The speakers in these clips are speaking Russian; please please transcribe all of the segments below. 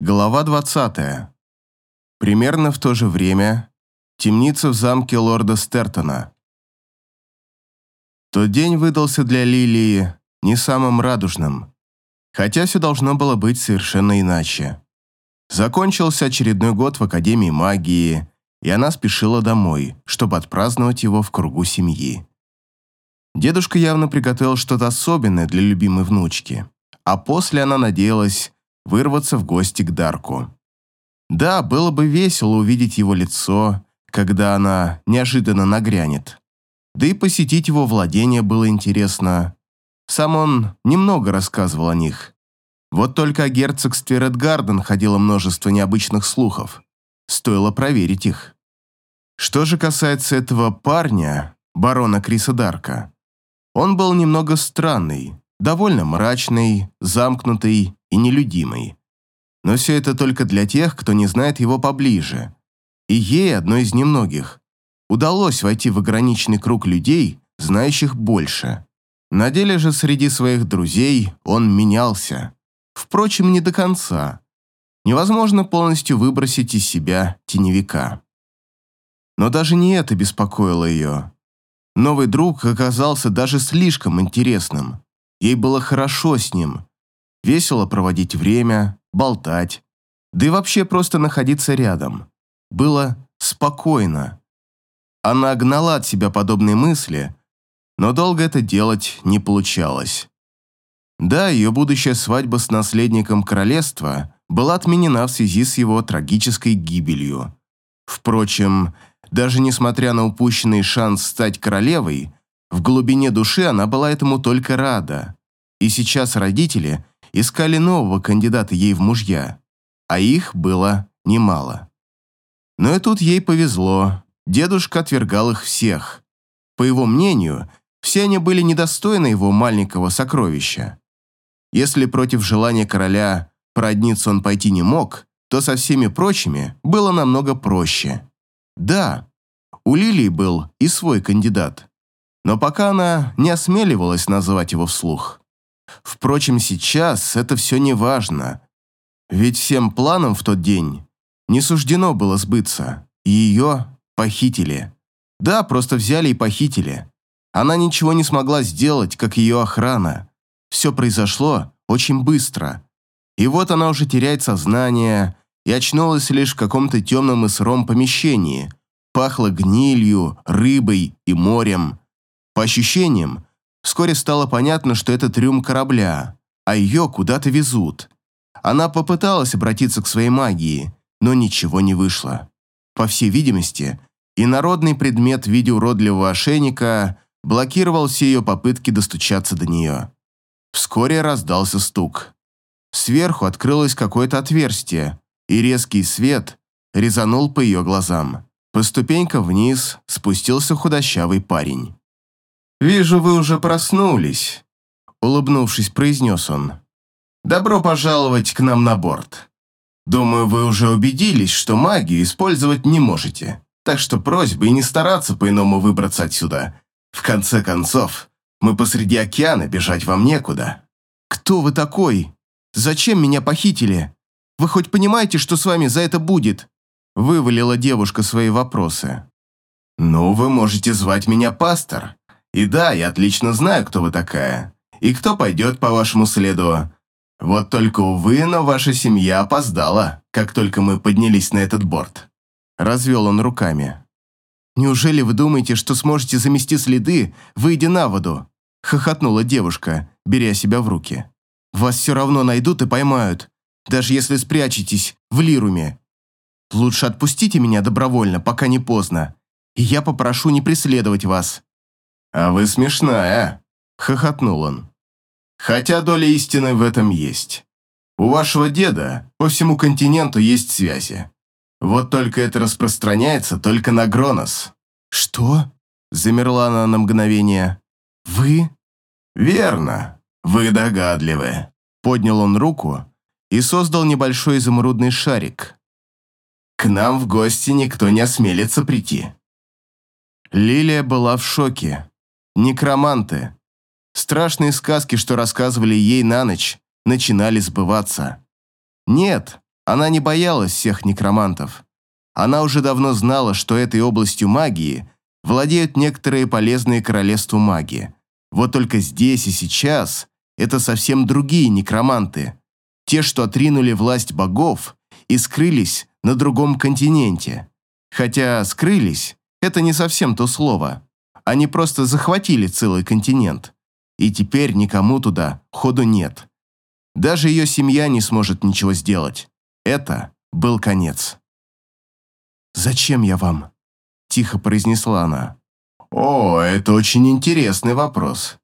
Глава 20. Примерно в то же время темница в замке лорда Стертона. Тот день выдался для Лилии не самым радужным, хотя все должно было быть совершенно иначе. Закончился очередной год в Академии магии, и она спешила домой, чтобы отпраздновать его в кругу семьи. Дедушка явно приготовил что-то особенное для любимой внучки, а после она надеялась вырваться в гости к Дарку. Да, было бы весело увидеть его лицо, когда она неожиданно нагрянет. Да и посетить его владение было интересно. Сам он немного рассказывал о них. Вот только о герцогстве Редгарден ходило множество необычных слухов. Стоило проверить их. Что же касается этого парня, барона Криса Дарка, он был немного странный, довольно мрачный, замкнутый и нелюдимый. Но все это только для тех, кто не знает его поближе. И ей, одной из немногих, удалось войти в ограниченный круг людей, знающих больше. На деле же среди своих друзей он менялся. Впрочем, не до конца. Невозможно полностью выбросить из себя теневика. Но даже не это беспокоило ее. Новый друг оказался даже слишком интересным. Ей было хорошо с ним. Весело проводить время, болтать. Да и вообще просто находиться рядом. Было спокойно. Она гнала от себя подобные мысли, но долго это делать не получалось. Да, ее будущая свадьба с наследником королевства была отменена в связи с его трагической гибелью. Впрочем, даже несмотря на упущенный шанс стать королевой, в глубине души она была этому только рада. И сейчас родители искали нового кандидата ей в мужья, а их было немало. Но и тут ей повезло, дедушка отвергал их всех. По его мнению, все они были недостойны его маленького сокровища. Если против желания короля породниться он пойти не мог, то со всеми прочими было намного проще. Да, у Лилии был и свой кандидат, но пока она не осмеливалась называть его вслух. Впрочем, сейчас это все не важно. Ведь всем планам в тот день не суждено было сбыться. Ее похитили. Да, просто взяли и похитили. Она ничего не смогла сделать, как ее охрана. Все произошло очень быстро. И вот она уже теряет сознание и очнулась лишь в каком-то темном и сыром помещении. Пахло гнилью, рыбой и морем. По ощущениям, Вскоре стало понятно, что это трюм корабля, а ее куда-то везут. Она попыталась обратиться к своей магии, но ничего не вышло. По всей видимости, инородный предмет в виде уродливого ошейника блокировал все ее попытки достучаться до нее. Вскоре раздался стук. Сверху открылось какое-то отверстие, и резкий свет резанул по ее глазам. По ступенькам вниз спустился худощавый парень. «Вижу, вы уже проснулись», — улыбнувшись, произнес он. «Добро пожаловать к нам на борт. Думаю, вы уже убедились, что магию использовать не можете, так что просьба и не стараться по-иному выбраться отсюда. В конце концов, мы посреди океана, бежать вам некуда». «Кто вы такой? Зачем меня похитили? Вы хоть понимаете, что с вами за это будет?» Вывалила девушка свои вопросы. «Ну, вы можете звать меня пастор», и да, я отлично знаю, кто вы такая. И кто пойдет по вашему следу. Вот только, увы, но ваша семья опоздала, как только мы поднялись на этот борт». Развел он руками. «Неужели вы думаете, что сможете замести следы, выйдя на воду?» Хохотнула девушка, беря себя в руки. «Вас все равно найдут и поймают, даже если спрячетесь в Лируме. Лучше отпустите меня добровольно, пока не поздно, и я попрошу не преследовать вас. «А вы смешная», — хохотнул он. «Хотя доля истины в этом есть. У вашего деда по всему континенту есть связи. Вот только это распространяется только на Гронос». «Что?» — замерла она на мгновение. «Вы?» «Верно. Вы догадливы». Поднял он руку и создал небольшой изумрудный шарик. «К нам в гости никто не осмелится прийти». Лилия была в шоке. Некроманты. Страшные сказки, что рассказывали ей на ночь, начинали сбываться. Нет, Она не боялась всех некромантов. Она уже давно знала, что этой областью магии владеют некоторые полезные королевству магии. Вот только здесь и сейчас это совсем другие некроманты. Те, что отринули власть богов и скрылись на другом континенте. Хотя «скрылись» — это не совсем то слово. Они просто захватили целый континент. И теперь никому туда ходу нет. Даже ее семья не сможет ничего сделать. Это был конец. «Зачем я вам?» – тихо произнесла она. «О, это очень интересный вопрос.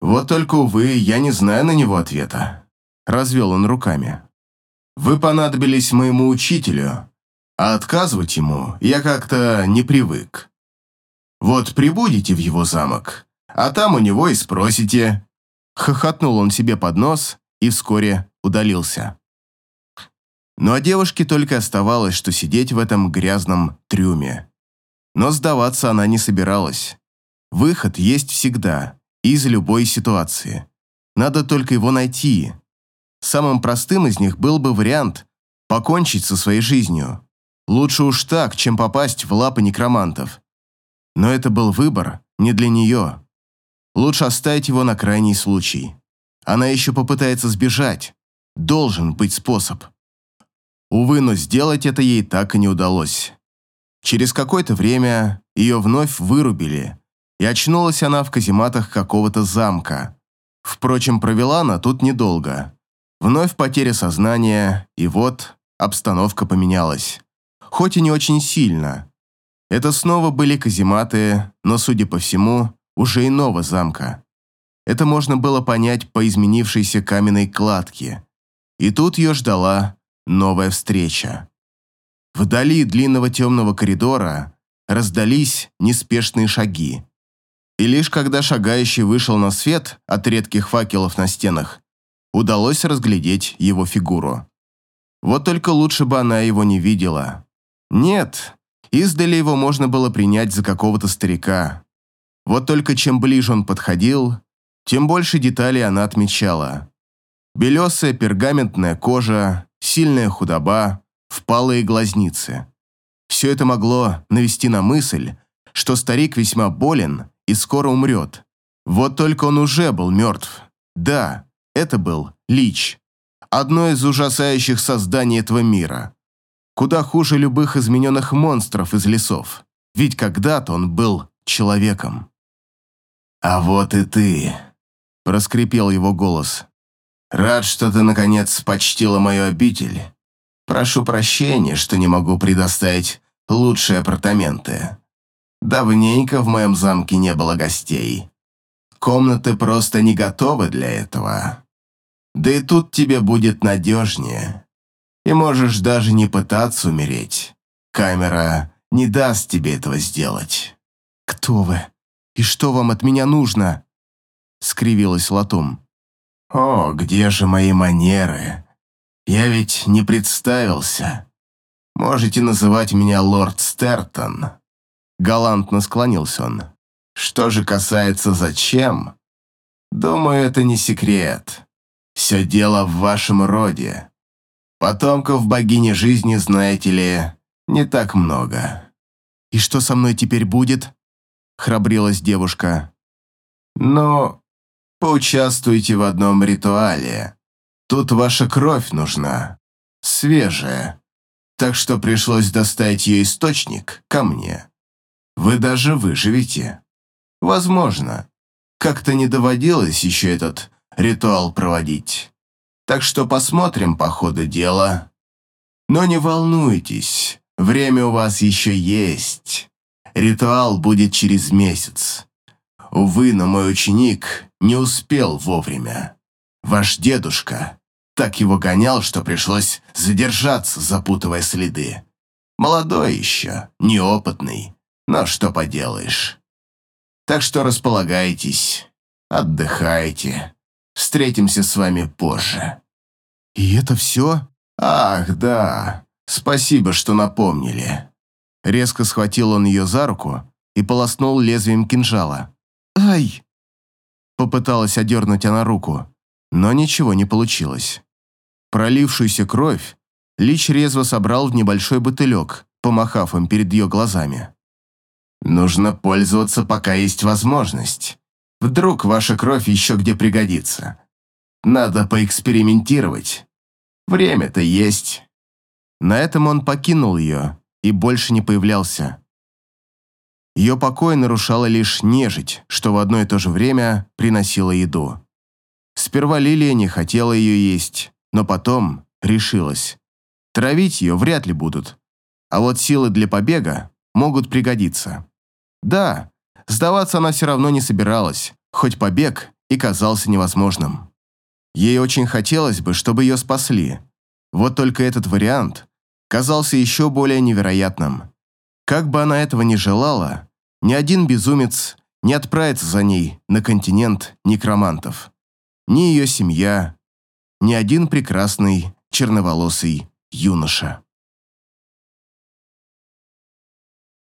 Вот только, увы, я не знаю на него ответа», – развел он руками. «Вы понадобились моему учителю, а отказывать ему я как-то не привык. Вот прибудете в его замок, а там у него и спросите». Хохотнул он себе под нос и вскоре удалился. Ну а девушке только оставалось, что сидеть в этом грязном трюме. Но сдаваться она не собиралась. Выход есть всегда, из любой ситуации. Надо только его найти. Самым простым из них был бы вариант покончить со своей жизнью. Лучше уж так, чем попасть в лапы некромантов. Но это был выбор не для нее. Лучше оставить его на крайний случай. Она еще попытается сбежать. Должен быть способ. Увы, но сделать это ей так и не удалось. Через какое-то время ее вновь вырубили, и очнулась она в казематах какого-то замка. Впрочем, провела она тут недолго. Вновь потеря сознания, и вот обстановка поменялась хоть и не очень сильно. Это снова были казематы, но, судя по всему, уже иного замка. Это можно было понять по изменившейся каменной кладке. И тут ее ждала новая встреча. Вдали длинного темного коридора раздались неспешные шаги. И лишь когда шагающий вышел на свет от редких факелов на стенах, удалось разглядеть его фигуру. Вот только лучше бы она его не видела. Нет, издали его можно было принять за какого-то старика. Вот только чем ближе он подходил, тем больше деталей она отмечала. Белесая пергаментная кожа, сильная худоба, впалые глазницы. Все это могло навести на мысль, что старик весьма болен и скоро умрет. Вот только он уже был мертв. Да, это был Лич. Одно из ужасающих созданий этого мира куда хуже любых измененных монстров из лесов, ведь когда-то он был человеком. «А вот и ты», — проскрипел его голос. «Рад, что ты, наконец, почтила мою обитель. Прошу прощения, что не могу предоставить лучшие апартаменты. Давненько в моем замке не было гостей. Комнаты просто не готовы для этого. Да и тут тебе будет надежнее и можешь даже не пытаться умереть. Камера не даст тебе этого сделать». «Кто вы? И что вам от меня нужно?» — скривилась Латум. «О, где же мои манеры? Я ведь не представился. Можете называть меня лорд Стертон». Галантно склонился он. «Что же касается зачем? Думаю, это не секрет. Все дело в вашем роде. Потомков богини жизни, знаете ли, не так много. «И что со мной теперь будет?» — храбрилась девушка. «Ну, поучаствуйте в одном ритуале. Тут ваша кровь нужна, свежая, так что пришлось достать ее источник ко мне. Вы даже выживете. Возможно. Как-то не доводилось еще этот ритуал проводить. Так что посмотрим по ходу дела. Но не волнуйтесь, время у вас еще есть. Ритуал будет через месяц. Увы, но мой ученик не успел вовремя. Ваш дедушка так его гонял, что пришлось задержаться, запутывая следы. Молодой еще, неопытный, но что поделаешь. Так что располагайтесь, отдыхайте. Встретимся с вами позже». «И это все?» «Ах, да. Спасибо, что напомнили». Резко схватил он ее за руку и полоснул лезвием кинжала. «Ай!» Попыталась одернуть она руку, но ничего не получилось. Пролившуюся кровь Лич резво собрал в небольшой бутылек, помахав им перед ее глазами. «Нужно пользоваться, пока есть возможность. Вдруг ваша кровь еще где пригодится. Надо поэкспериментировать. Время-то есть». На этом он покинул ее и больше не появлялся. Ее покой нарушала лишь нежить, что в одно и то же время приносила еду. Сперва Лилия не хотела ее есть, но потом решилась. Травить ее вряд ли будут, а вот силы для побега могут пригодиться. Да, сдаваться она все равно не собиралась, хоть побег и казался невозможным. Ей очень хотелось бы, чтобы ее спасли. Вот только этот вариант казался еще более невероятным. Как бы она этого ни желала, ни один безумец не отправится за ней на континент некромантов. Ни ее семья, ни один прекрасный черноволосый юноша.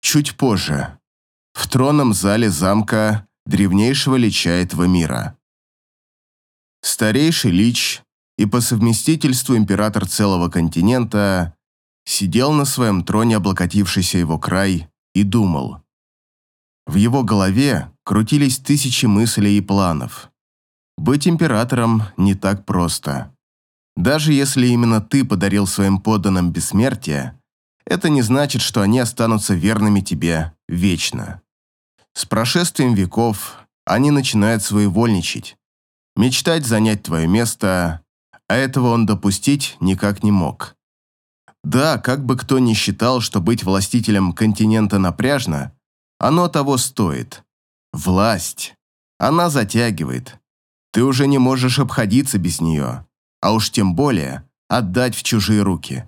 Чуть позже. В тронном зале замка древнейшего лича этого мира. Старейший лич и по совместительству император целого континента сидел на своем троне, облокотившийся его край, и думал. В его голове крутились тысячи мыслей и планов. Быть императором не так просто. Даже если именно ты подарил своим подданным бессмертие, это не значит, что они останутся верными тебе вечно. С прошествием веков они начинают своевольничать, мечтать занять твое место, а этого он допустить никак не мог. Да, как бы кто ни считал, что быть властителем континента напряжно, оно того стоит. Власть. Она затягивает. Ты уже не можешь обходиться без нее, а уж тем более отдать в чужие руки.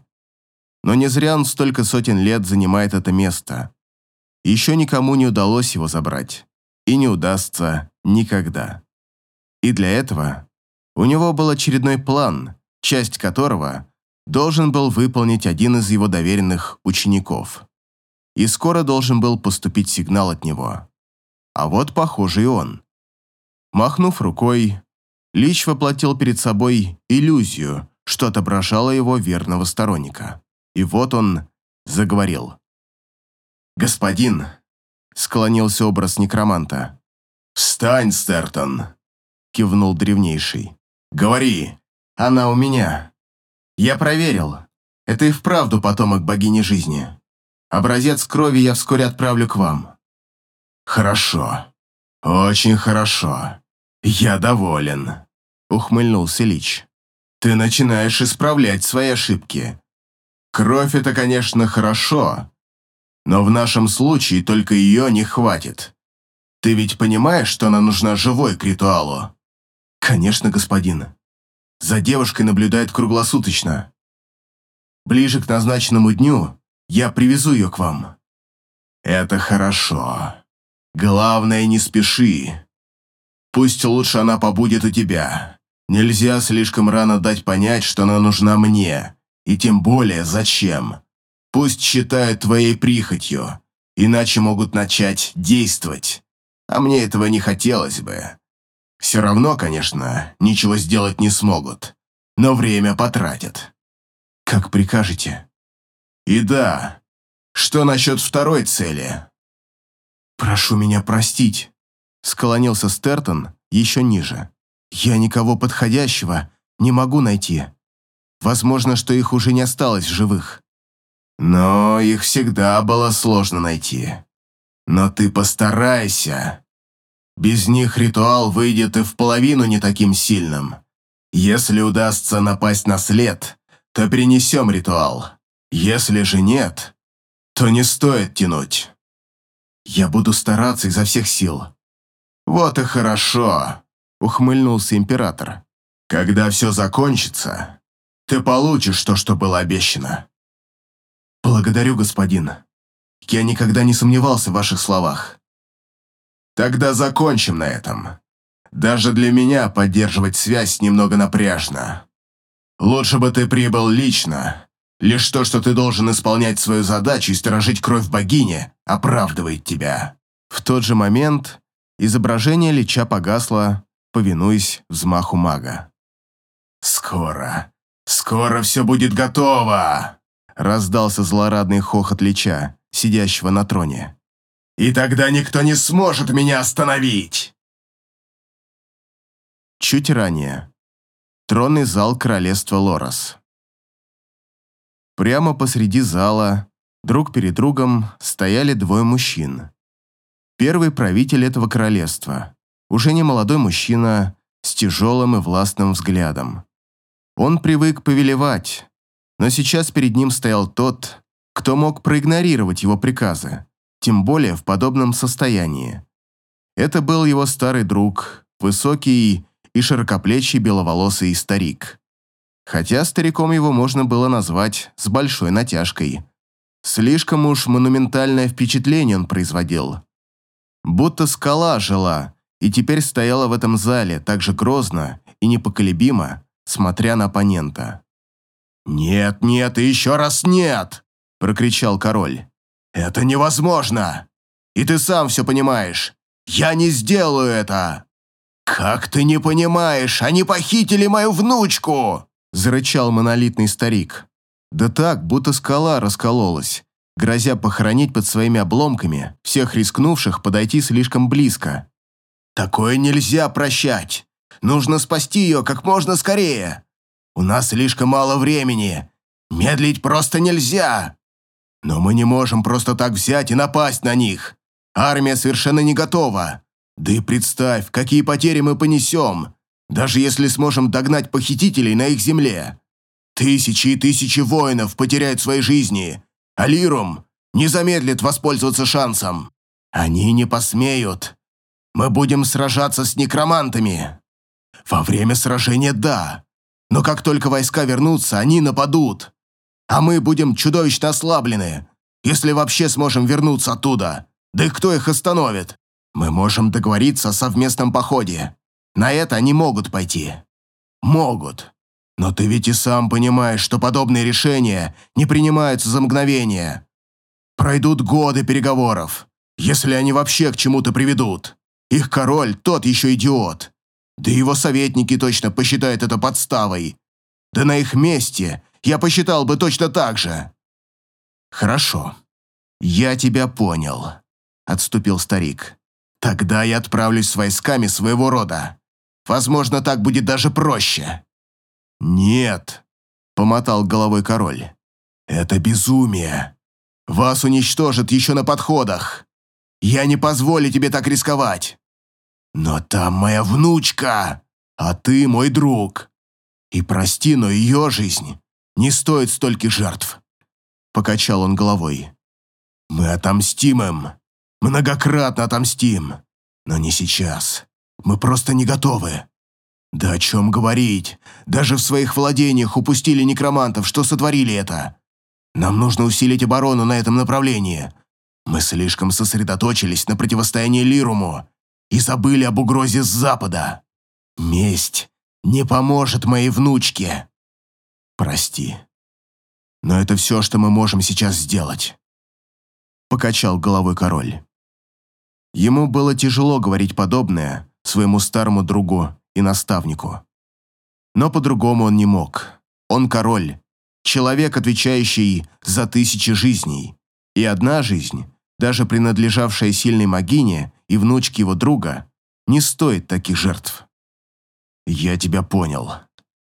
Но не зря он столько сотен лет занимает это место. Еще никому не удалось его забрать. И не удастся никогда. И для этого у него был очередной план, часть которого должен был выполнить один из его доверенных учеников и скоро должен был поступить сигнал от него. А вот, похоже, и он. Махнув рукой, Лич воплотил перед собой иллюзию, что отображало его верного сторонника. И вот он заговорил. «Господин», — склонился образ некроманта. «Встань, Стертон», — кивнул древнейший. «Говори, она у меня. Я проверил. Это и вправду потомок богини жизни. Образец крови я вскоре отправлю к вам». «Хорошо. Очень хорошо. Я доволен», — ухмыльнулся Лич. «Ты начинаешь исправлять свои ошибки. Кровь — это, конечно, хорошо, но в нашем случае только ее не хватит. Ты ведь понимаешь, что она нужна живой к ритуалу?» «Конечно, господин. За девушкой наблюдают круглосуточно. Ближе к назначенному дню я привезу ее к вам». «Это хорошо. Главное, не спеши. Пусть лучше она побудет у тебя. Нельзя слишком рано дать понять, что она нужна мне, и тем более зачем. Пусть считают твоей прихотью, иначе могут начать действовать. А мне этого не хотелось бы. Все равно, конечно, ничего сделать не смогут, но время потратят. Как прикажете. И да, что насчет второй цели? Прошу меня простить, склонился Стертон еще ниже. Я никого подходящего не могу найти. Возможно, что их уже не осталось в живых. Но их всегда было сложно найти. Но ты постарайся. Без них ритуал выйдет и в половину не таким сильным. Если удастся напасть на след, то принесем ритуал. Если же нет, то не стоит тянуть. Я буду стараться изо всех сил. Вот и хорошо, ухмыльнулся император. Когда все закончится, ты получишь то, что было обещано. Благодарю, господин. Я никогда не сомневался в ваших словах. Тогда закончим на этом. Даже для меня поддерживать связь немного напряжно. Лучше бы ты прибыл лично, Лишь то, что ты должен исполнять свою задачу и сторожить кровь богини, оправдывает тебя». В тот же момент изображение Лича погасло, повинуясь взмаху мага. «Скоро, скоро «Скоро все будет готово!» раздался злорадный хохот Лича, сидящего на троне. «И тогда никто не сможет меня остановить!» Чуть ранее. Тронный зал королевства Лорас. Прямо посреди зала, друг перед другом, стояли двое мужчин. Первый правитель этого королевства, уже не молодой мужчина, с тяжелым и властным взглядом. Он привык повелевать, но сейчас перед ним стоял тот, кто мог проигнорировать его приказы, тем более в подобном состоянии. Это был его старый друг, высокий и широкоплечий беловолосый старик. Хотя стариком его можно было назвать с большой натяжкой. Слишком уж монументальное впечатление он производил. Будто скала жила и теперь стояла в этом зале так же грозно и непоколебимо, смотря на оппонента. «Нет, нет и еще раз нет!» – прокричал король. «Это невозможно! И ты сам все понимаешь! Я не сделаю это!» «Как ты не понимаешь? Они похитили мою внучку!» – зарычал монолитный старик. Да так, будто скала раскололась, грозя похоронить под своими обломками всех рискнувших подойти слишком близко. «Такое нельзя прощать! Нужно спасти ее как можно скорее!» У нас слишком мало времени. Медлить просто нельзя. Но мы не можем просто так взять и напасть на них. Армия совершенно не готова. Да и представь, какие потери мы понесем, даже если сможем догнать похитителей на их земле. Тысячи и тысячи воинов потеряют свои жизни, а Лирум не замедлит воспользоваться шансом. Они не посмеют. Мы будем сражаться с некромантами. Во время сражения – да, но как только войска вернутся, они нападут. А мы будем чудовищно ослаблены, если вообще сможем вернуться оттуда. Да и кто их остановит? Мы можем договориться о совместном походе. На это они могут пойти. Могут. Но ты ведь и сам понимаешь, что подобные решения не принимаются за мгновение. Пройдут годы переговоров, если они вообще к чему-то приведут. Их король тот еще идиот. Да его советники точно посчитают это подставой. Да на их месте я посчитал бы точно так же. Хорошо. Я тебя понял, отступил старик. Тогда я отправлюсь с войсками своего рода. Возможно, так будет даже проще. Нет, помотал головой король. Это безумие. Вас уничтожат еще на подходах. Я не позволю тебе так рисковать. Но там моя внучка, а ты мой друг. И прости, но ее жизнь не стоит стольких жертв. Покачал он головой. Мы отомстим им. Многократно отомстим. Но не сейчас. Мы просто не готовы. Да о чем говорить? Даже в своих владениях упустили некромантов, что сотворили это. Нам нужно усилить оборону на этом направлении. Мы слишком сосредоточились на противостоянии Лируму и забыли об угрозе с запада. Месть не поможет моей внучке. Прости. Но это все, что мы можем сейчас сделать. Покачал головой король. Ему было тяжело говорить подобное своему старому другу и наставнику. Но по-другому он не мог. Он король, человек, отвечающий за тысячи жизней. И одна жизнь, даже принадлежавшая сильной магине, и внучки его друга не стоит таких жертв. Я тебя понял.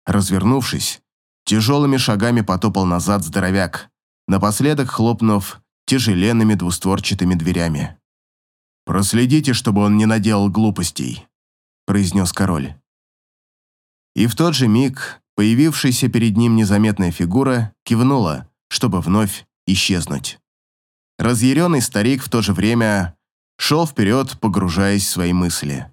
Развернувшись, тяжелыми шагами потопал назад здоровяк, напоследок хлопнув тяжеленными двустворчатыми дверями. «Проследите, чтобы он не наделал глупостей», – произнес король. И в тот же миг появившаяся перед ним незаметная фигура кивнула, чтобы вновь исчезнуть. Разъяренный старик в то же время шел вперед, погружаясь в свои мысли.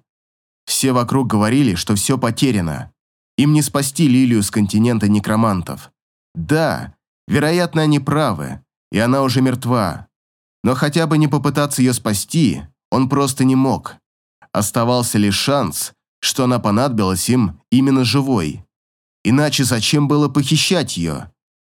Все вокруг говорили, что все потеряно. Им не спасти Лилию с континента некромантов. Да, вероятно, они правы, и она уже мертва. Но хотя бы не попытаться ее спасти, он просто не мог. Оставался лишь шанс, что она понадобилась им именно живой. Иначе зачем было похищать ее?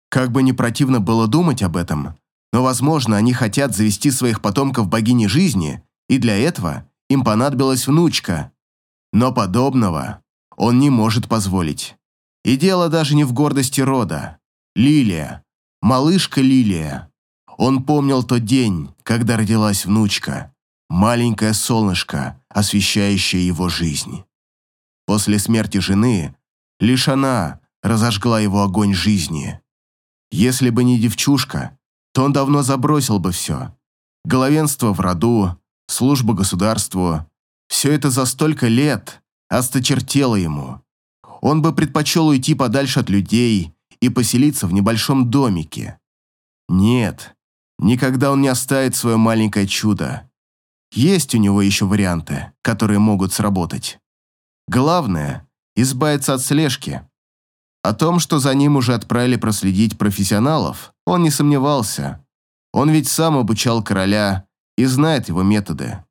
Как бы не противно было думать об этом, но, возможно, они хотят завести своих потомков богини жизни, и для этого им понадобилась внучка. Но подобного он не может позволить. И дело даже не в гордости рода. Лилия, малышка Лилия. Он помнил тот день, когда родилась внучка, маленькое солнышко, освещающее его жизнь. После смерти жены лишь она разожгла его огонь жизни. Если бы не девчушка, то он давно забросил бы все. Головенство в роду, служба государству. Все это за столько лет осточертело ему. Он бы предпочел уйти подальше от людей и поселиться в небольшом домике. Нет, никогда он не оставит свое маленькое чудо. Есть у него еще варианты, которые могут сработать. Главное – избавиться от слежки. О том, что за ним уже отправили проследить профессионалов, он не сомневался. Он ведь сам обучал короля и знает его методы.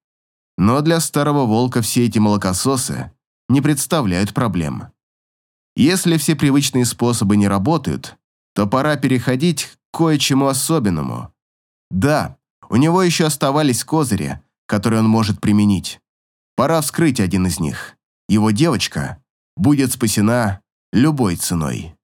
Но для старого волка все эти молокососы не представляют проблем. Если все привычные способы не работают, то пора переходить к кое-чему особенному. Да, у него еще оставались козыри, которые он может применить. Пора вскрыть один из них. Его девочка будет спасена любой ценой.